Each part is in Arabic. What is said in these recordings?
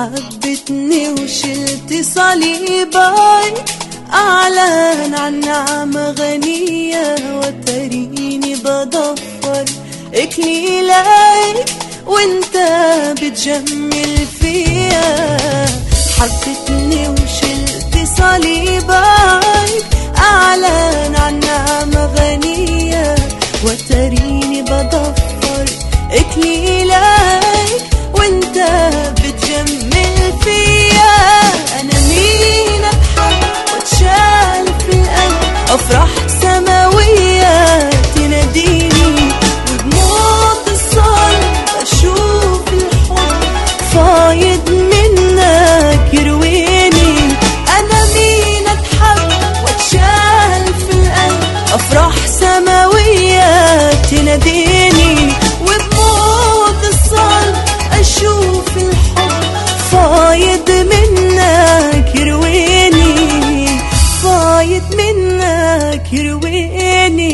حبتني وشلت صليبان أعلان عن نعمة غنية وتريني بضفر إكليلاي وإنت بتجمل فيا حبتني وشلت صليبان kiruweni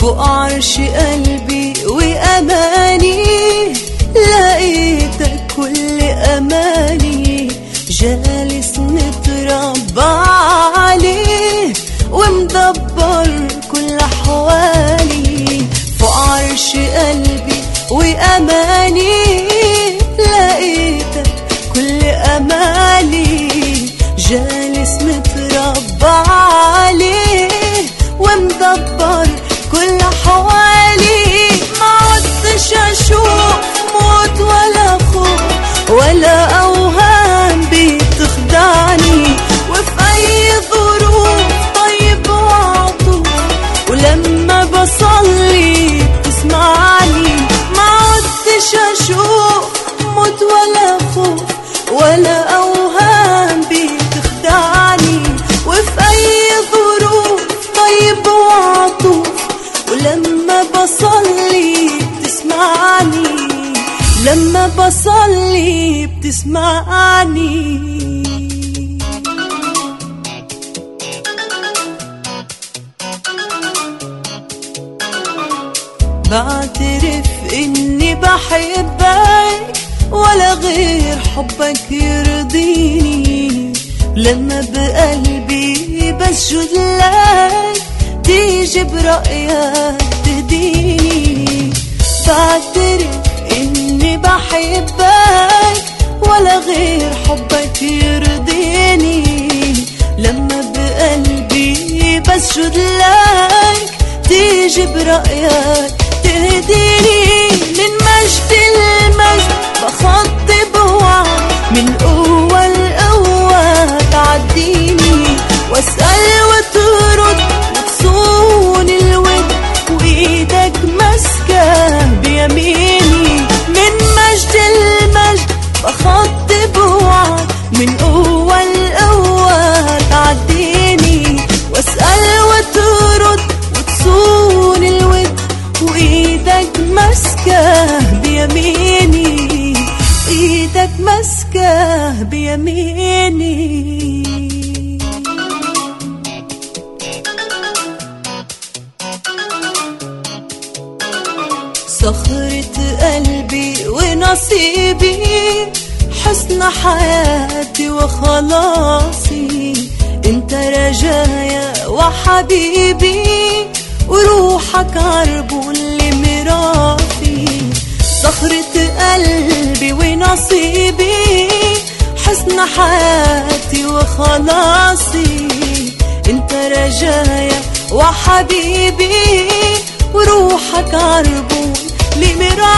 فعرش قلبي وأماني لقيتك كل أمان жаль смет لما بصلي بتسمعني. بعترف إني بحبك ولا غير حبك يرضيني. لما بقلبي بسجد لك تيجي برأيك تهديني. بعترف على غير حبك يرضيني. لما بقلبي بسجد لك تيجي برأيك تهديني. miní صخرة قلبي ونصيبي حسن حياتي وخلاصي انت رجايا وحبيبي وروحك عرب لمرافي صخرة قلبي ونصيبي حسن حياتي وخلاصي. انت رجايا وحبيبي وروحك عربون لمرايا